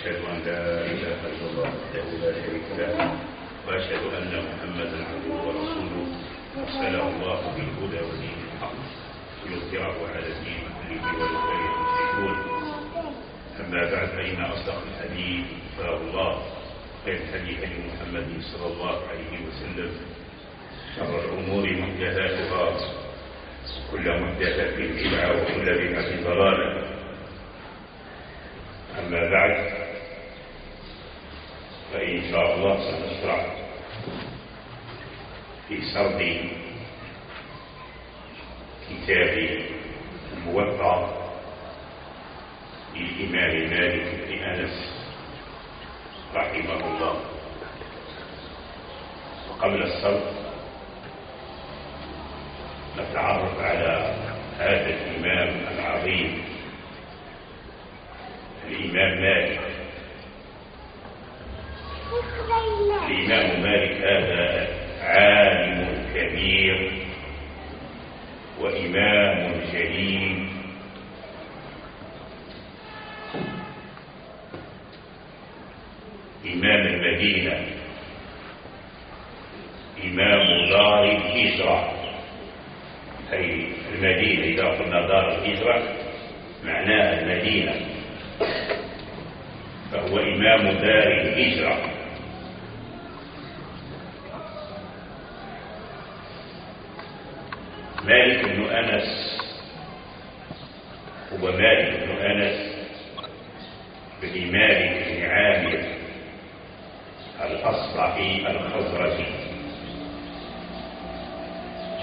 وأشهد أن لا إله إلا الله وحده لا شريك له وأشهد أن محمدا عبده ورسوله. أرسله الله بالهدى ودين الحق ليظهره على الدين كله ولو المشركون. أما بعد فإن أصدق الحديث كتاب الله خير الحديث محمد صلى الله عليه وسلم. شر الأمور محدثاتها وكل محدثة بدعة وكل بدعة ضلالة. أما بعد فإن شاء الله سنشرع في سرد كتاب الموطأ للإمام مالك بن أنس رحمه الله. وقبل السرد نتعرف على هذا الإمام العظيم الإمام مالك. الإمام مالك هذا عالم كبير وإمام جليل. إمام المدينة. إمام دار الهجرة. أي المدينة إذا قلنا دار الهجرة معناها المدينة. فهو إمام دار الهجرة. مالك بن أنس. هو مالك بن أنس بن مالك بن عامر الأصبحي الخزرجي.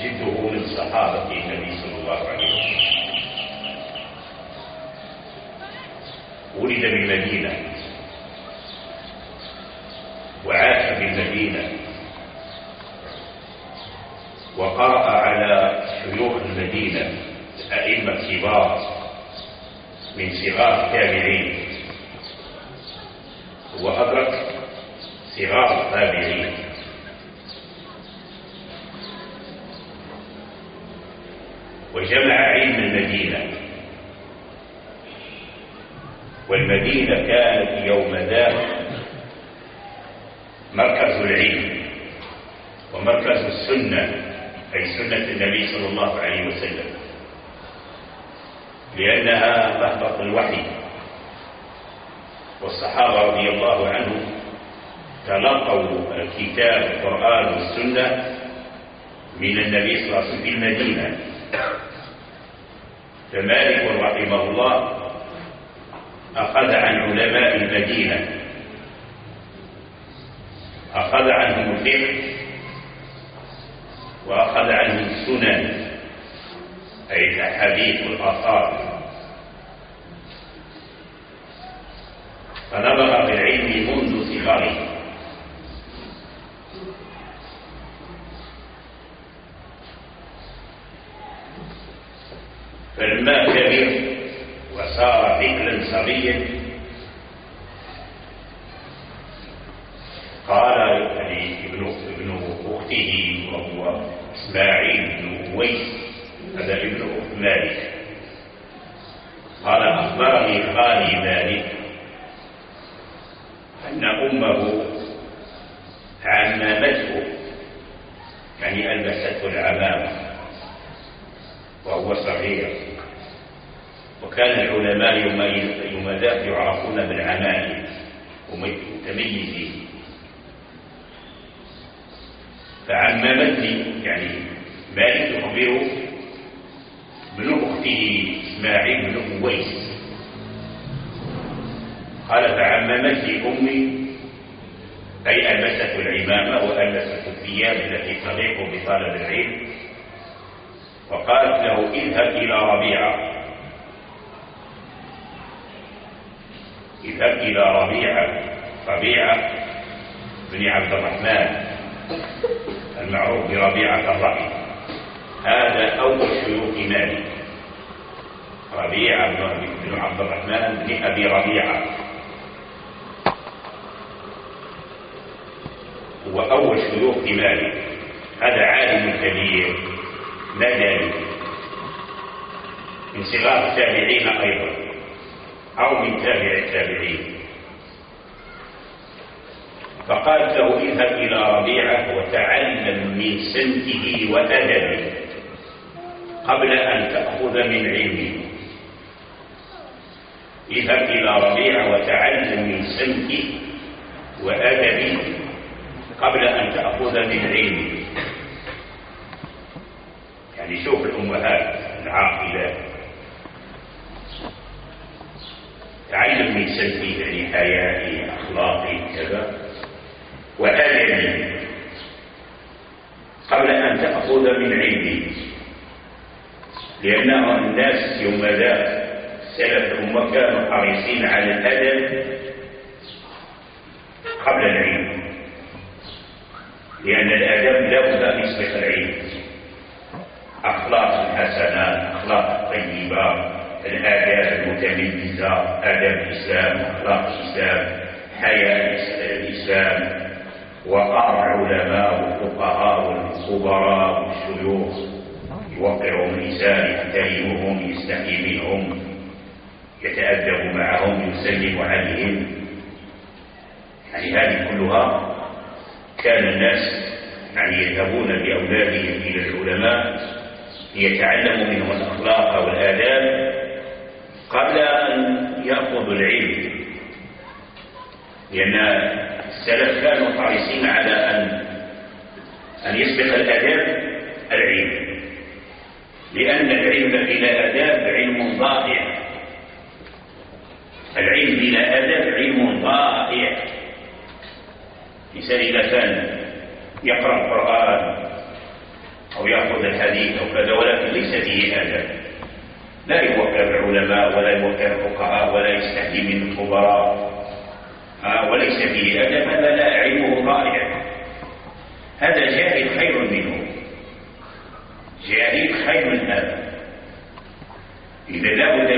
جده من صحابة النبي صلى الله عليه وسلم. ولد بالمدينة وعاش بالمدينة وقرأ على شيوخ المدينة أئمة كبار صغار التابعين وأدرك صغار التابعين وجمع علم المدينة. والمدينة كانت يوم ذاك مركز العلم ومركز السنة أي سنة النبي صلى الله عليه وسلم. لأنها مهبط الوحي. والصحابة رضي الله عنهم تلقوا الكتاب القرآن والسنة من النبي صلى الله عليه وسلم في المدينة. فمالك رحمه الله أخذ عن علماء المدينة. أخذ عنهم الفقه وأخذ عنهم السنن أي الأحاديث والآثار. فنبغ بالعلم منذ صغره. فلما كبر وصار فكرا صبيا قال يعني ابن ابن أخته وهو إسماعيل بن أويس هذا ابن اخت مالك قال اخبرني خالي مالك ان امه عمامته يعني البسته العمامه وهو صغير وكان العلماء يوم ذاك يعرفون بالعمائم ومتميزين فعممتني يعني مالك يخبره من اخته اسماعيل بن اويس قال فعممتني امي اي البست العمامه والبست الثياب التي تليق بطالب العلم. وقالت له اذهب إلى ربيعة. اذهب إلى ربيعة. ربيعة بن عبد الرحمن المعروف بربيعة الرأي هذا أول شيوخ مالك. ربيعة بن عبد الرحمن بن أبي ربيعة. هو أول شيوخ مالك هذا عالم كبير مدني. من صغار التابعين أيضا أو من تابع التابعين. فقال له اذهب إلى ربيعة وتعلم من سمته وأدبه قبل أن تأخذ من علمه. اذهب إلى ربيعة وتعلم من سمته وأدبه. قبل أن تأخذ من علمه يعني شوف الأمهات العاقلات تعلم من سلبي يعني حياتي أخلاقي كذا. وأدبي قبل أن تأخذ من علمي. لأن الناس يوم ذا سلف الأمة كانوا حريصين على الأدب قبل العلم. لأن الأدب لا بد أن يسبق العلم أخلاق الحسنات أخلاق الطيبة الآداب المتميزة آداب الإسلام أخلاق الإسلام حياة الإسلام. وقار العلماء والفقهاء والخبراء والشيوخ. يوقرهم الإنسان يحترمهم يستحي منهم. يتأدب معهم يسلم عليهم. يعني هذه كلها كان الناس يعني يذهبون بأولادهم إلى العلماء ليتعلموا منهم الأخلاق والآداب قبل أن يأخذوا العلم. لأن السلف كانوا حريصين على أن أن يسبق الأداب العلم. لأن العلم بلا أداب علم ضائع العلم بلا أدب علم ضائع الإنسان إذا كان يقرأ القرآن أو يأخذ الحديث أو كذا ولكن ليس فيه أدب لا يوقر العلماء ولا يوقر الفقهاء ولا يستحي من الخبراء آه وليس فيه أدب هذا لا علمه ضائع هذا جاهل خير منه جاهل خير من هذا إذا لا بد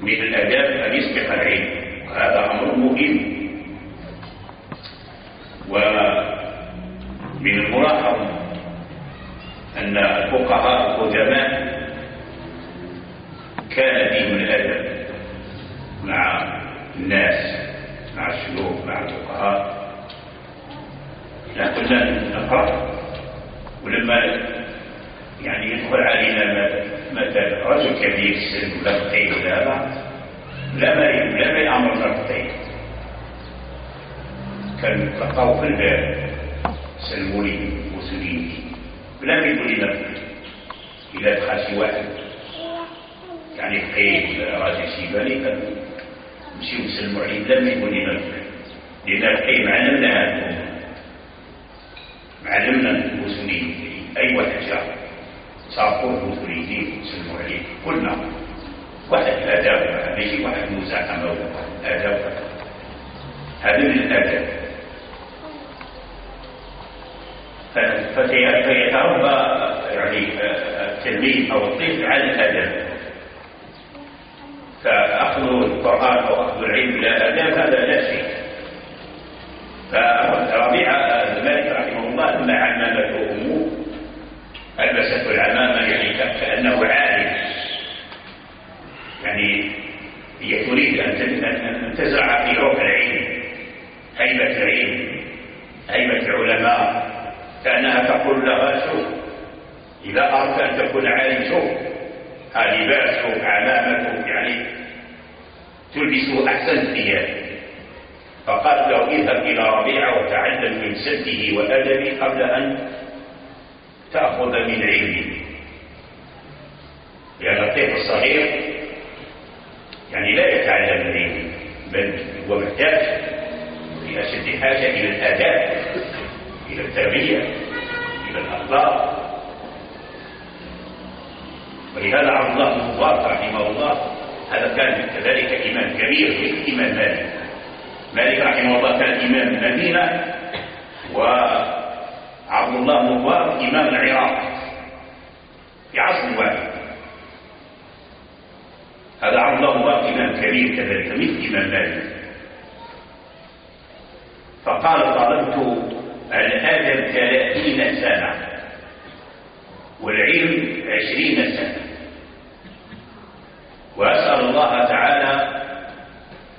من الأداب أن يسبق العلم وهذا أمر مهم ومن الملاحظ أن الفقهاء القدماء كان فيهم الأدب مع الناس مع الشيوخ مع الفقهاء لا كنا نقرأ ولما يعني يدخل علينا مثلا رجل كبير السن ولا فقيه ولا هذا لا ما لا ما يأمرنا بالطيب كان تلقاو في الباب سلموا لي مسلمين بلا ما يقول لنا إذا دخل شي واحد يعني فقيه ولا راجل شيباني كان نمشيو نسلموا عليه بلا ما يقول لنا لأن الفقيه معلمنا هذا معلمنا المسلمين أي واحد جاء صافوه تريدين تسلموا عليه قلنا واحد الاداب ليش واحد مزاحمه ولا اداب هذا من الاداب فيتربى يعني التلميذ أو الطفل على الادب فاخذ القران أو اخذ العلم بلا اداب هذا لا شيء فربيعه الملك رحمه الله لما علمته امه ألبسته العمامة يعني كأنه عالم يعني هي تزرع في روح العلم هيبة العلم هيبة العلماء. كأنها تقول لها شوف إذا أردت أن تكون عالم شوف هذه لباسك علامتك يعني تلبس أحسن الثياب فقال له اذهب إلى ربيعة وتعلم من سده وأدبه قبل أن تأخذ من علمه. لأن الطفل الصغير يعني لا يتعلم العلم بل هو محتاج في أشد حاجة إلى الآداب إلى التربية إلى الأخلاق. ولهذا عبد الله بن مبارك رحمه الله هذا كان كذلك إمام كبير مثل إمام مالك. مالك رحمه الله كان إمام المدينة و عبد الله بن مبارك إمام العراق. في عصر واحد الذي كذلك مثل إمام مالك فقال طلبت الأدب ثلاثين سنة والعلم عشرين سنة. وأسأل الله تعالى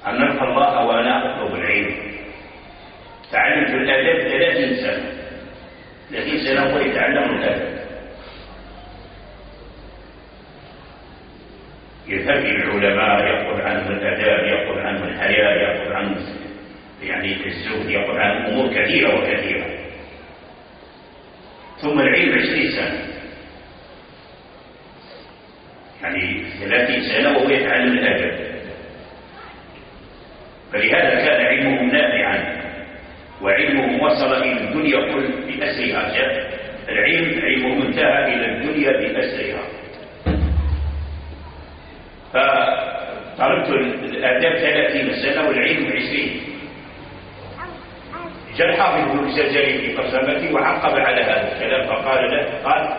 أن نلقى الله وأنا أطلب العلم. تعلمت الأدب ثلاثين سنة. لكن سنة يتعلم الأدب يذهب العلماء يقول عنه الأداب يقول عنه الحياء يقول عنه يعني في الزهد يقول عن أمور كثيرة وكثيرة. ثم العلم عشرين سنة. يعني ثلاثين سنة وهو يتعلم الأدب. فلهذا كان علمه نافعا وعلمه وصل إلى الدنيا كل بأسرها. العلم علمه انتهى إلى الدنيا بأسرها. فطلبت الآداب ثلاثين سنة والعلم عشرين. جاء الحافظ ابن الجزري في ترجمته وعقب على هذا الكلام فقال له قال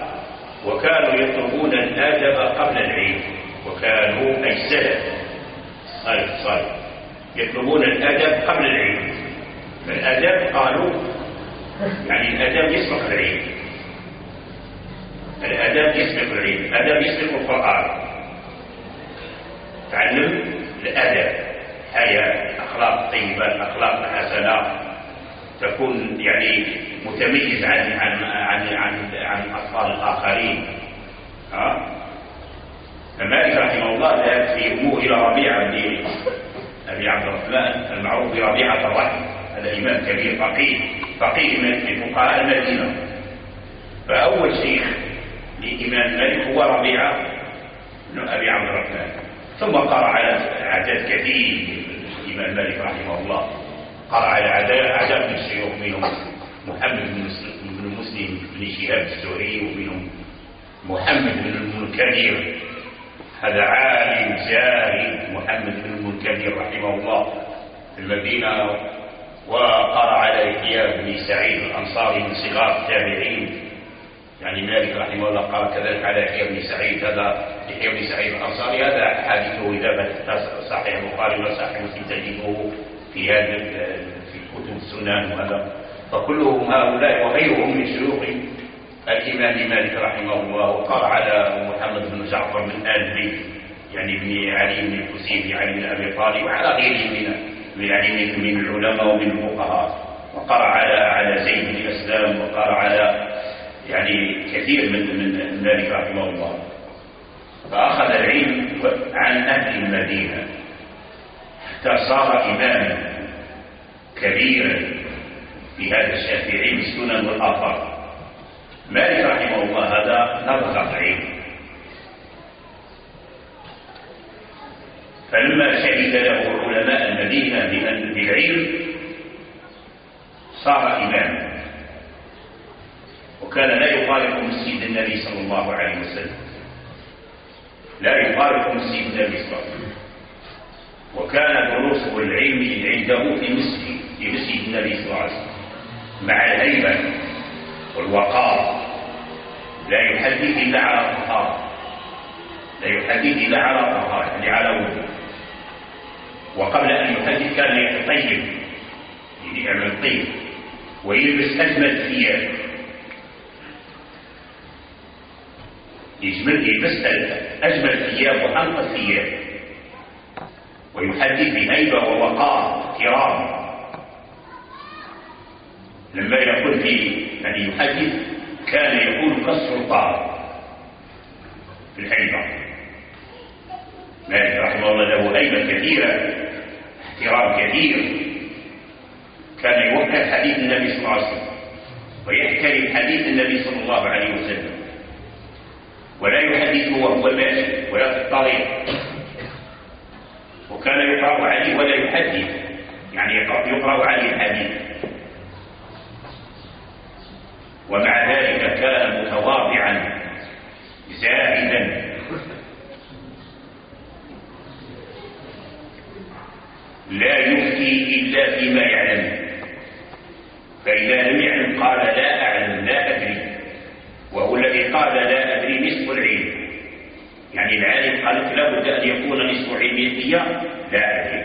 وكانوا يطلبون الآدب قبل العلم وكانوا اي السلف صالح صالح يطلبون الآدب قبل العلم. فالادب قالوا يعني الادب يسبق العلم. الادب يسبق العلم. الادب يسبق القرآن. تعلم الأدب. حياه اخلاق طيبه الأخلاق الحسنة. تكون يعني متميز عن عن عن عن, عن الأطفال الآخرين. ها فمالك رحمه الله ذهب في امه إلى ربيعه بن أبي عبد الرحمن المعروف بربيعه الرحم هذا إمام كبير فقيه فقيه من فقهاء المدينة. فأول شيخ لإمام مالك هو ربيعه بن أبي عبد الرحمن. ثم قرأ على عدد كثير من الإمام مالك رحمه الله. قرأ على عدد من الشيوخ منهم محمد بن مسلم بن شهاب الزهري ومنهم محمد بن المنكدر. هذا عالم جاهل محمد بن المنكدر رحمه الله في المدينة وقرأ على يحيى بن سعيد الأنصاري من صغار التابعين. يعني مالك رحمه الله قرأ كذلك على يحيى بن سعيد هذا بن سعيد الأنصاري. هذا حديثه إذا فتحت صحيح البخاري وصحيح مسلم تجده في هذا في كتب السنن وهذا. فكلهم هؤلاء وغيرهم من شيوخ الإمام مالك رحمه الله وقال على محمد بن جعفر من آل بيت يعني بن علي بن الحسين علي بن أبي طالب وعلى غيره من يعني من, العلماء ومن الفقهاء. وقرأ على على زيد بن وقرأ على يعني كثير من من مالك رحمه الله. فأخذ العلم عن أهل المدينة حتى صار إماما كبيرا في هذا الشافعي بالسنن والآثار مالك رحمه الله هذا نبغى العلم. فلما شهد له علماء المدينة بالعلم صار إماما. وكان لا يفارق مسجد النبي صلى الله عليه وسلم. لا يفارق عليه وسلم وكان دروسه العلم عنده في مسجد في مسجد النبي صلى الله عليه وسلم مع الهيبة والوقار. لا يحدث إلا على طهارة لا يحدث إلا على طهارة يعني على وضوء وقبل أن يحدث كان يتطيب يعمل طيب ويلبس أجمل ثياب. يجمل يلبس أجمل ثياب وأنقى ثياب ويحدث بهيبة ووقار كرام. لما يقول في يعني يحدث كان يقول كالسلطان. في الهيبة. مالك رحمه الله له هيبة كثيرة احترام كثير. كان يوكل حديث النبي صلى الله عليه وسلم ويحترم حديث النبي صلى الله عليه وسلم. ولا يحدثه وهو ماشي ولا في الطريق. وكان يقرأ عليه ولا يحدث. يعني يقرأ عليه الحديث. ومع ذلك كان متواضعا زاهدا. لا يفتي إلا فيما يعلم. فإذا لم يعلم قال لا أعلم لا أدري. وهو الذي قال لا أدري نصف العلم. يعني العالم قال لابد أن يكون نصف علمي فيها؟ لا أدري.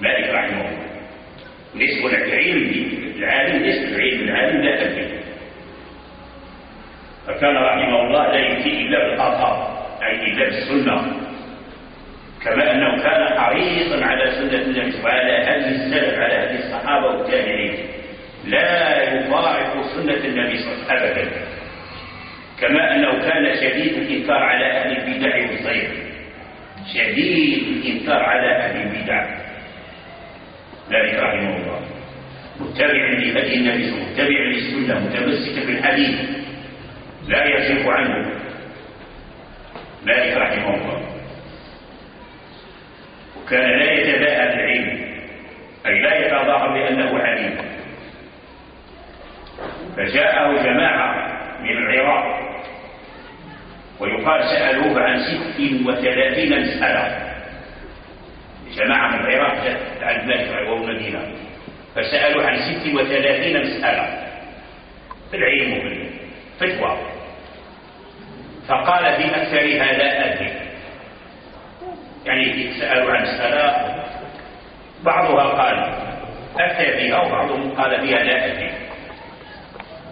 مالك رحمه الله. نصف العلم العالم نصف العلم العالم لا أدري. فكان رحمه الله لا يأتي إلا بالآثار أي إلا بالسنة. كما أنه كان حريصا على سنة النبي وعلى هدي السلف على هدي الصحابة والتابعين. لا يفارق سنة النبي صلى الله عليه وسلم أبدا. كما أنه كان شديد الإنكار على أهل البدع والزيغ شديد الإنكار على أهل البدع. ذلك رحمه الله. متبعا لهدي النبي متبعا للسنة متمسكا بالحديث. لا يصرف عنه. مالك رحمه الله. وكان لا يتباهى بالعلم. أي لا يتظاهر بأنه عليم. فجاءه جماعة من العراق ويقال سألوه عن ست وثلاثين مسألة. جماعة من العراق عند مالك وهو المدينة فسألوا عن ست وثلاثين مسألة. في العلم وفي الفتوى فقال في أكثرها لا أدري. يعني سألوا عن مسألة بعضها قال أفتى بها وبعضهم قال فيها لا أدري.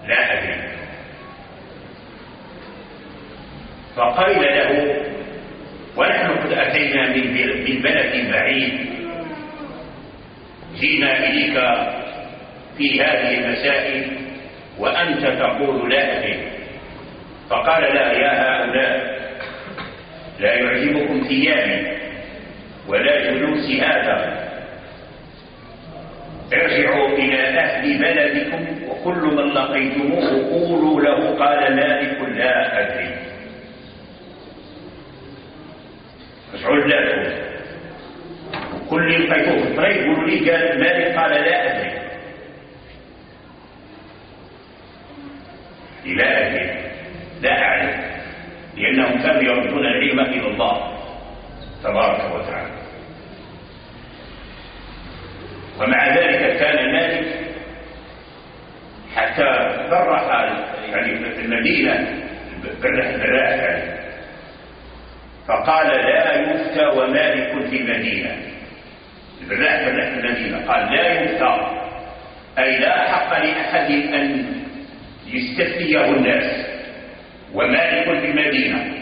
لا أدري. فقال له ونحن قد أتينا من بلد بعيد. جينا إليك في هذه المسائل وأنت تقول لا أدري. فقال لا يا هؤلاء لا يعجبكم ثيابي ولا جلوسي هذا. ارجعوا إلى أهل بلدكم وكل من لقيتموه قولوا له قال مالك لا أدري. تقول كل لقيتوه في الطريق يقولوا لي قال مالك قال لا أدري. لا أدري لا أعلم لأنهم كانوا يردون العلم إلى الله تبارك وتعالى. ومع ذلك كان مالك حتى برح يعني في المدينة برح يعني. فقال لا يفتى ومالك في المدينة. البراء برح في المدينة. قال لا يفتى. أي لا حق لأحد أن يستفتيه الناس ومالك في المدينة.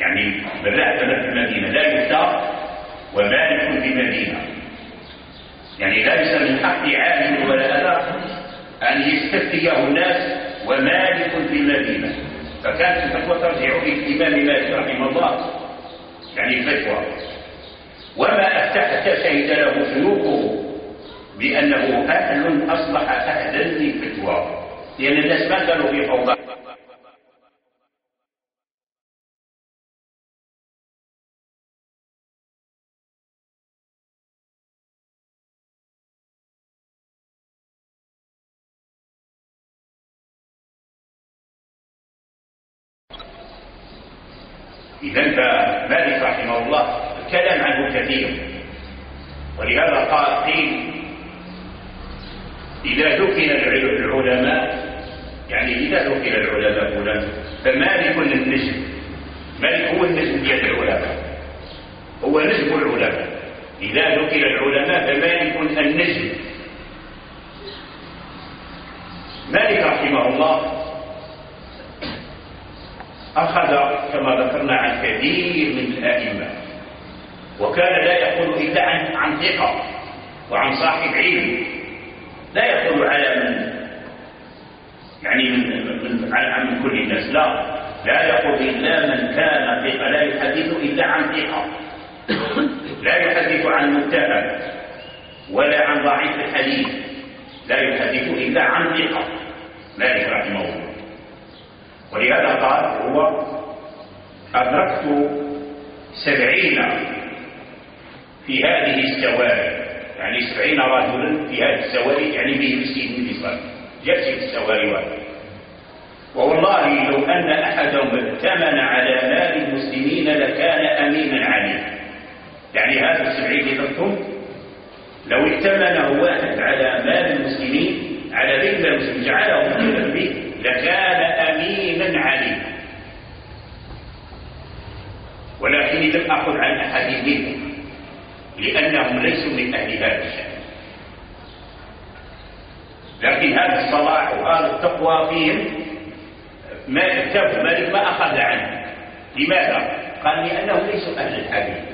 يعني برح في المدينة. لا يفتى ومالك في المدينة. يعني ليس من حق عالم ولا أذى أن يستفتيه الناس ومالك في المدينة. فكانت الفتوى ترجع الإمام مالك رحمه الله. يعني الفتوى. وما أفتحت شهد له شيوخه بأنه أهل أصبح أهلا للفتوى لأن الناس ما كانوا في فوضى إذا فمالك رحمه الله الكلام عنه كثير. ولهذا قال قيل إذا دفن العلماء يعني إذا دفن العلماء هنا فمالك النجم مالك هو النجم ديال العلماء هو نجم العلماء. إذا ذكر العلماء فمالك النجم. مالك رحمه الله أخذ كما ذكرنا عن كثير من الأئمة. وكان لا يقول إلا عن عن ثقة وعن صاحب علم. لا يقول على من يعني من, من عن من كل الناس. لا. لا يقول إلا من كان ثقة. لا يحدث إلا عن ثقة. لا يحدث عن متهم ولا عن ضعيف الحديث. لا يحدث إلا عن ثقة. مالك رحمه الله. ولهذا قال هو أدركت سبعين في هذه السواري يعني سبعين رجلا في هذه السواري يعني به مسكين من إسرائيل. جلسة السواري واحد. ووالله لو أن أحدهم ائتمن على مال المسلمين لكان أمينا عليه. يعني هذا السبعين ذكرتم لو ائتمنه واحد على مال المسلمين على ذكر المسلمين جعله مكلفا به. لكان أمينا عليه ولكني لم أخذ عن أحد منهم لأنهم ليسوا من أهل هذا الشأن. لكن هذا الصلاح وهذا التقوى فيهم ما اكتبوا مالك ما أخذ عنه. لماذا؟ قال لأنهم ليسوا أهل الحديث.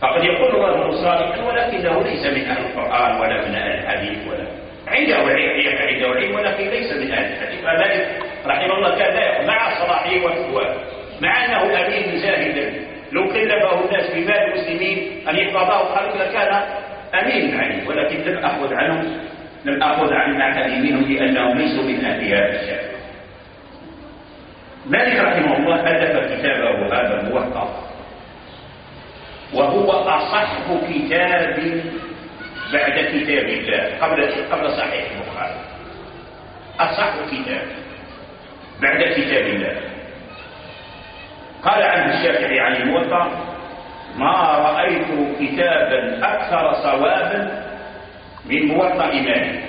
فقد يقول الله صالحا ولكنه ليس من أهل القرآن ولا من أهل الحديث ولا عنده علم عنده علم ولكن ليس من أهل الحديث. فمالك رحمه الله كان لا مع صلاحه وفتواه مع أنه أمين زاهدا لو كلفه الناس بمال المسلمين أن يحفظه خلق لكان أمين عليه ولكن لم أخذ عنه لم أخذ عن أحد منهم لأنهم ليسوا من أهل هذا الشأن. مالك رحمه الله ألف كتابه هذا الموقف وهو أصح كتاب بعد كتاب الله قبل قبل صحيح البخاري. أصح كتاب بعد كتاب الله. قال عنه الشافعي عن الموطأ ما رأيت كتابا أكثر صوابا من موطأ مالك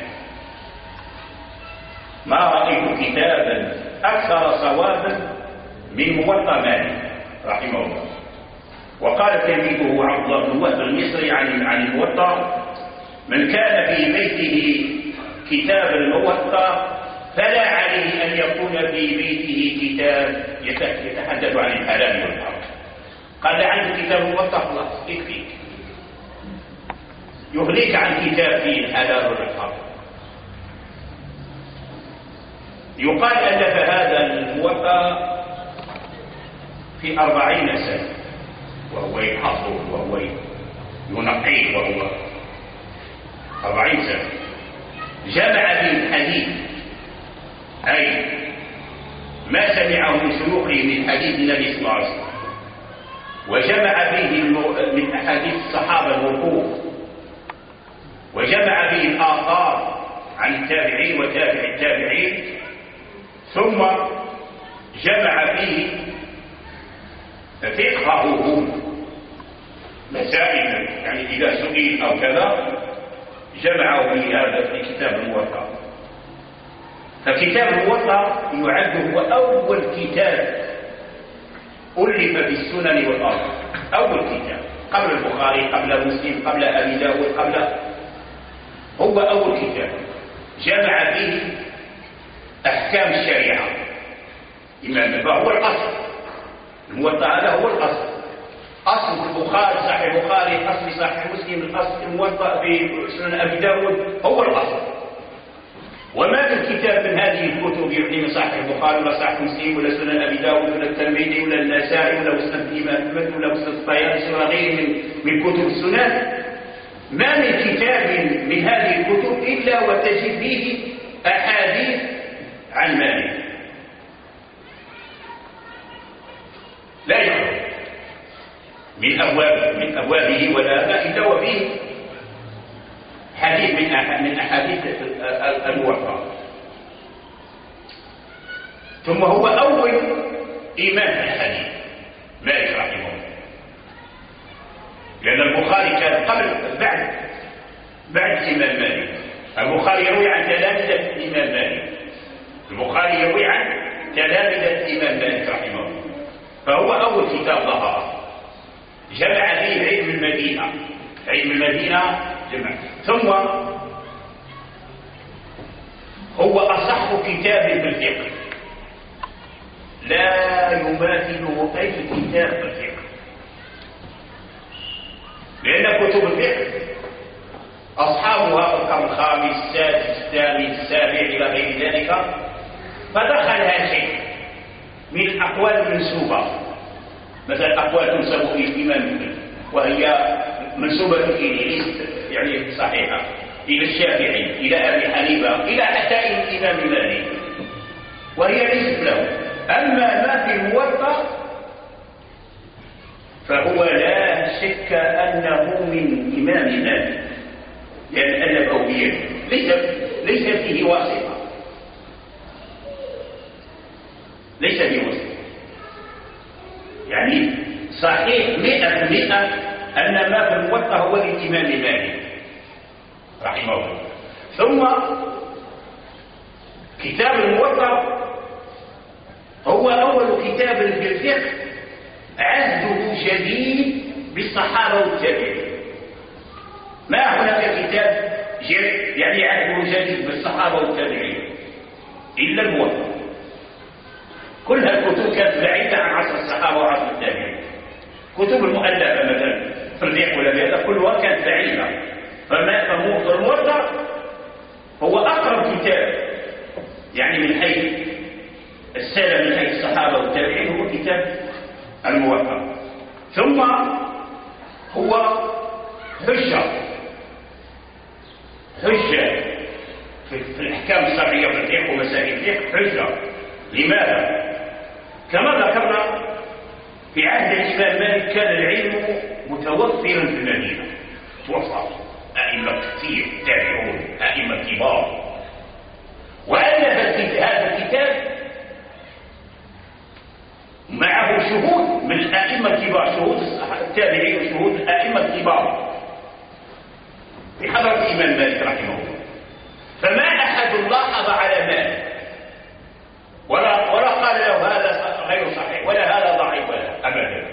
ما رأيت كتابا أكثر صوابا من موطأ مالك رحمه الله. وقال تلميذه عبد الله المصري عن عن الموطأ من كان في بيته كتاب الموطأ فلا عليه أن يكون في بيته كتاب يتحدث عن الحلال والحرام. قال عنده كتاب موطأ خلاص يكفيك يغنيك عن كتاب فيه الحلال والحرام. يقال ألف هذا الموطأ في أربعين سنة وهو يحفظه وهو ينقيه وهو أربعين سنة. جمع به الحديث. أي ما سمعه من شيوخه من حديث النبي صلى الله عليه وسلم. وجمع به من أحاديث الصحابة الوقوف. وجمع به الآثار عن التابعين وتابع التابعين. ثم جمع به فقهه. مسائل يعني إذا سئل أو كذا جمعه في هذا في كتاب الموطأ فكتاب الموطأ يعد هو أول كتاب ألف في السنن والآثار أول كتاب. قبل البخاري قبل مسلم قبل أبي داود قبل هو أول كتاب. جمع فيه أحكام الشريعة. إمام فهو الأصل. الموطأ هذا هو الأصل. أصل البخاري صحيح البخاري أصل صحيح مسلم الأصل الموطأ في سنن أبي داود هو الأصل وما من كتاب من هذه الكتب يعني من صحيح البخاري ولا صحيح مسلم ولا سنن أبي داود ولا الترمذي ولا النسائي ولا مسند الإمام ولا مسند الطيالسي ولا غيره من من كتب السنن. ما من كتاب من هذه الكتب إلا وتجد فيه أحاديث عن مالك. لا يخرج من أبواب من أبوابه ولا إلا وفيه حديث من من أحاديث الموفى ثم هو أول إمام الحديث مالك رحمه الله. لأن البخاري كان قبل بعد بعد الإمام مالك. البخاري يروي عن تلامذة الإمام مالك. البخاري يروي عن تلامذة الإمام مالك رحمه الله. فهو أول كتاب ظهر. جمع فيه علم المدينة. علم المدينة جمع. ثم هو أصح كتاب في الفقه. لا يماثله أي كتاب في الفقه. لأن كتب الفقه أصحابها القرن الخامس السادس الثامن السابع إلى غير ذلك فدخلها شيء من الأقوال المنسوبة مثلا أقوال تنسب إلى الإمام وهي منسوبة ليست يعني صحيحة. إلى الشافعي إلى أبي حنيفة إلى حتى الإمام مالك. وهي ليست له. أما ما في الموطأ فهو لا شك أنه من إمام مالك. لأن ألفه بيده. ليس ليس فيه واسطة. ليس فيه واسطة. يعني صحيح مئة مئة أن ما في الموطأ هو للإمام مالك رحمه الله. ثم كتاب الموطأ هو أول كتاب في الفقه عهده شديد بالصحابة والتابعين. ما هناك كتاب يعني عهده جديد بالصحابة والتابعين إلا الموطأ. كل هالكتب كانت بعيدة عن عصر الصحابة وعصر التابعين. كتب المؤلفة مثلا في الريح ولا بهذا كلها كانت بعيدة. فما فالموطأ هو أقرب كتاب يعني من حيث السلف من حيث الصحابة والتابعين هو كتاب الموطأ ثم هو حجة. حجة في الأحكام الشرعية في الفقه ومسائل الفقه حجة. لماذا؟ كما ذكرنا في عهد الإمام مالك كان العلم متوفرا في المدينة. توفر أئمة كثير تابعون أئمة كبار. وألف هذا الكتاب معه شهود من الأئمة الكبار شهود التابعين وشهود الأئمة الكبار بحضرة الإمام مالك رحمه الله. فما أحد لاحظ على مالك ولا ولا قال له هذا غير صحيح ولا هذا ضعيف ولا أبدا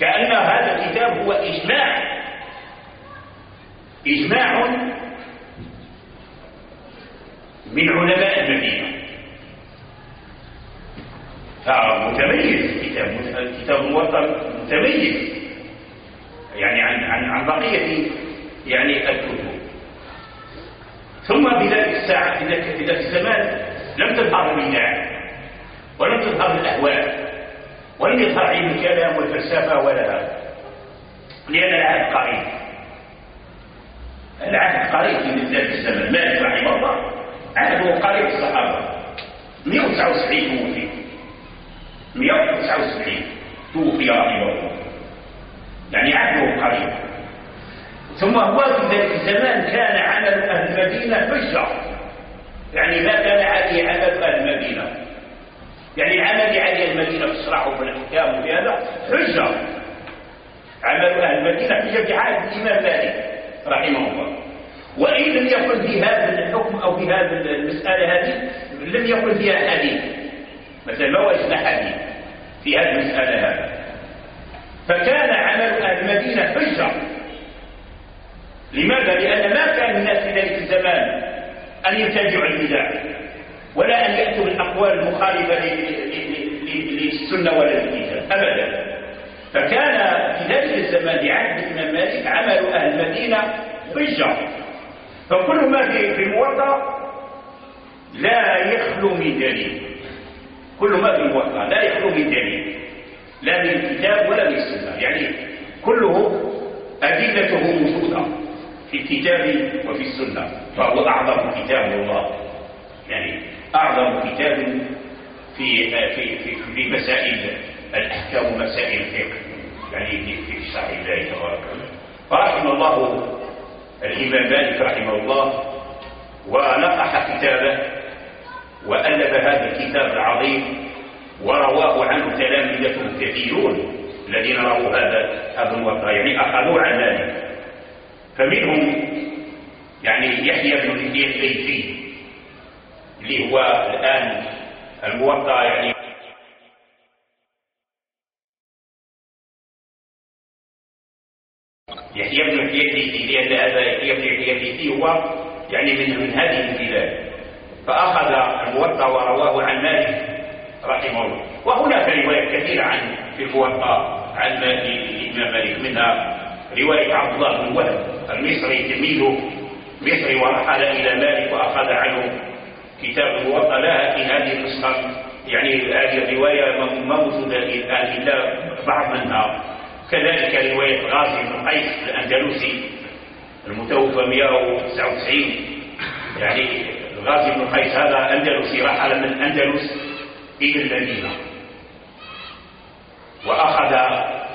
كأن هذا الكتاب هو إجماع. إجماع من علماء المدينة. فمتميز كتاب كتاب موطن متميز. يعني عن عن عن بقية يعني الكتب. ثم بذلك الساعة في ذلك الزمان لم تظهر البدع ولم تظهر الأهواء ولم يظهر علم الكلام والفلسفة ولا هذا. لأن العهد قريب. العهد قريب في ذلك الزمن. مالك رحمه الله عهده قريب الصحابة. 179 توفي. 179 توفي رحمه الله. يعني عهده قريب. ثم هو في ذلك الزمان كان عمل أهل المدينة حجة يعني ما كان عليه عمل أهل المدينة. يعني عمل عليه المدينة الأحكام وفي هذا حجة. عمل أهل المدينة حجة في عهد الإمام مالك رحمه الله. وإن لم يكن في هذا الحكم أو في هذه المسألة هذه لم يكن فيها حديث. مثلا ما وجدنا حديث في هذه المسألة هذه. فكان عمل أهل المدينة حجة. لماذا؟ لأن ما كان الناس في ذلك الزمان أن يتبعوا البدع. ولا أن يأتوا بالأقوال المخالفة للسنة ولا للكتاب أبدا. فكان في ذلك الزمان بعهد الإمام مالك عمل أهل المدينة حجة فكل ما في الموضع لا يخلو من دليل. كل ما في الموضع لا يخلو من دليل. لا من الكتاب ولا من السنة يعني كله أدلته موجودة في الكتاب وفي السنة فهو أعظم كتاب الله. يعني أعظم كتاب في في في, في مسائل الأحكام ومسائل الفقه يعني في في شرع الله تبارك فرحم الله الإمام مالك رحمه الله ونقح كتابه وألف هذا الكتاب العظيم ورواه عنه تلامذته كثيرون الذين رووا هذا هذا الموطا يعني أخذوا عن مالك فمنهم يعني يحيى بن الليثي اللي هو الآن الموطأ يعني يحيى بن الليثي لأن هذا يحيى بن الليثي هو يعني من من هذه البلاد. فأخذ الموطأ ورواه عن مالك رحمه الله. وهناك روايات كثيرة عن في الموطأ عن الإمام مالك منها رواية عبد الله بن وهب المصري تلميذه مصري ورحل إلى مالك وأخذ عنه كتاب الموطا لا في هذه النسخة يعني هذه الرواية موجودة الآن إلا بعض منها كذلك رواية غازي بن قيس الأندلسي المتوفى 199 يعني غازي بن قيس هذا أندلسي رحل من الأندلس إلى المدينة. وأخذ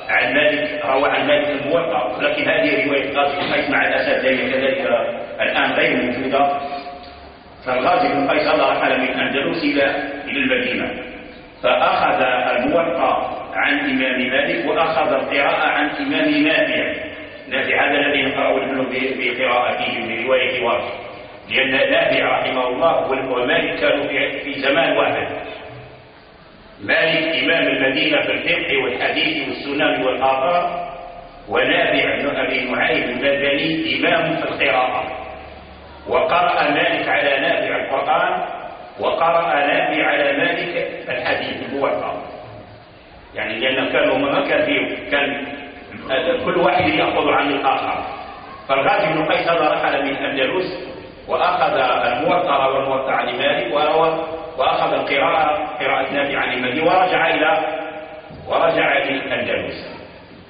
عن مالك روى عن مالك الموطأ. لكن هذه رواية غازي بن قيس مع الأسف هي كذلك الآن غير موجودة. فالغازي بن قيس رحل من الأندلس إلى المدينة. فأخذ الموطأ عن إمام مالك وأخذ القراءة عن إمام نافع. نافع هذا الذي نقرأ نحن بقراءته من رواية لأن نافع رحمه الله ومالك كانوا في زمان واحد. مالك إمام المدينة في الفقه والحديث والسنن والآثار ونافع بن أبي نعيم المدني إمام في القراءة. وقرأ مالك على نافع القرآن وقرأ نافع على مالك الحديث الموطأ يعني لأن كانوا ما كان فيه كان كل واحد يأخذ عن الآخر. فالغازي بن هذا رحل من الأندلس وأخذ الموطأ والموطأ عن مالك وأخذ القراءة قراءة نافع عن المدي ورجع إلى ورجع إلى الأندلس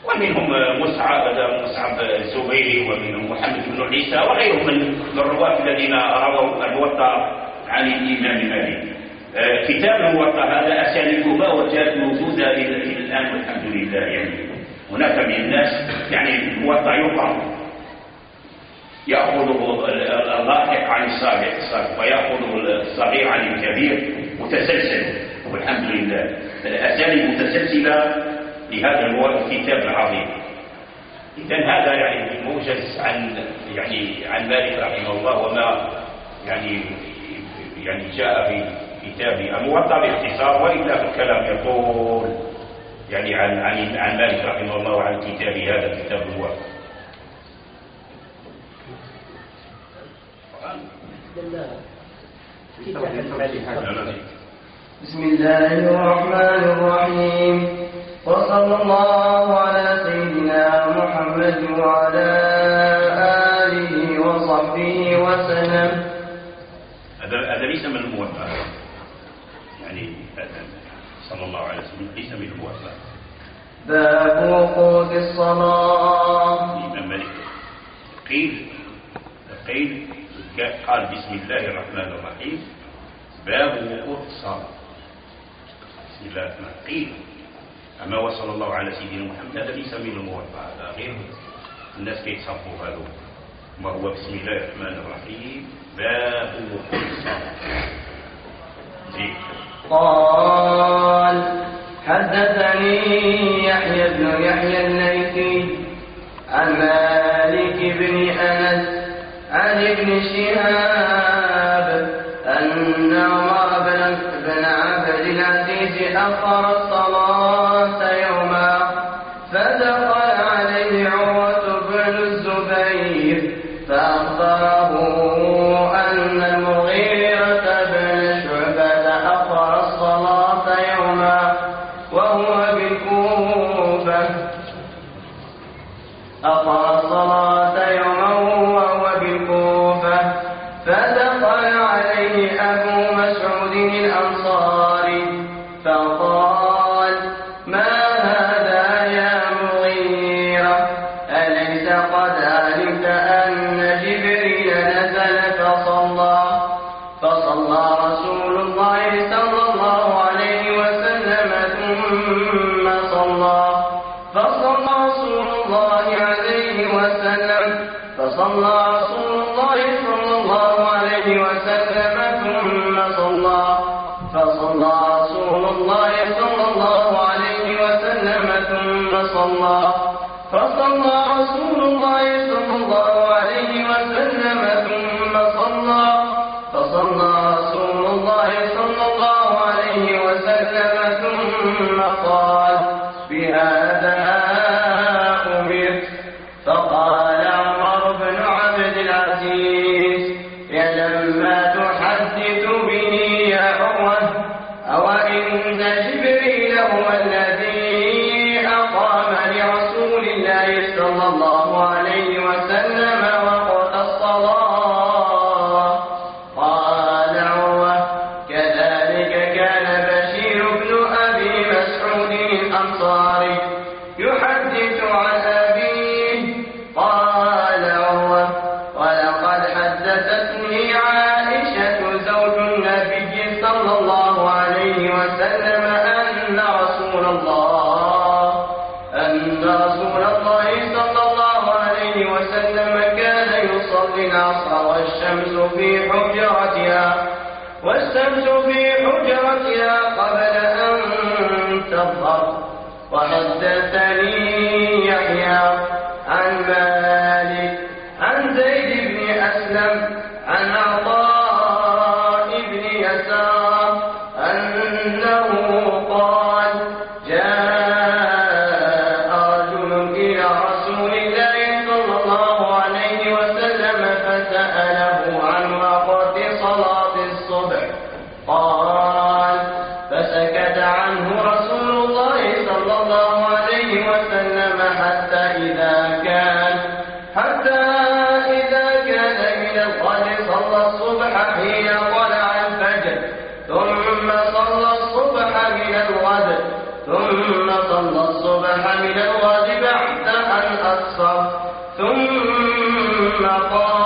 ومنهم مصعب مصعب الزبيري ومنهم محمد بن عيسى وغيرهم من الرواة الذين رووا الموطأ عن الإمام مالك. آه، كتاب الموطأ هذا أسانيده ما وجدت موجودة إلى الآن والحمد لله. يعني هناك من الناس يعني الموطأ يقرأ. يأخذه اللاحق عن السابق ويأخذه الصغير عن الكبير. متسلسل والحمد لله. الأسانيد متسلسلة لهذا الكتاب العظيم. إذا هذا يعني موجز عن يعني عن مالك رحمه الله وما يعني يعني جاء في كتاب الموطأ باختصار وإلا فالكلام يطول يعني عن عن عن مالك رحمه الله وعن كتاب هذا الكتاب الموطأ بسم الله الرحمن الرحيم. وصلى الله على سيدنا محمد وعلى آله وصحبه وسلم. هذا ليس من الموفى. يعني صلى الله عليه وسلم ليس من الموفى. باب وقوت الصلاة. الإمام مالك قيل قيل قال بسم الله الرحمن الرحيم. باب وقوت الصلاة. بسم الله الرحمن الرحيم. أما وصلى الله على سيدنا محمد. هذا ليس من الموضع هذا غير. الناس كيتصفوا هذا. ما هو بسم الله الرحمن الرحيم. باب قال حدثني يحيى بن يحيى الليثي عن مالك بن أنس عن ابن شهاب أن عمر بن عبد العزيز اخر الصلاة في حجرتها والشمس في حجرتها قبل أن تظهر. وحدثني يحيى عن مالك فحمل الغد بعد أن أصفر ثم قال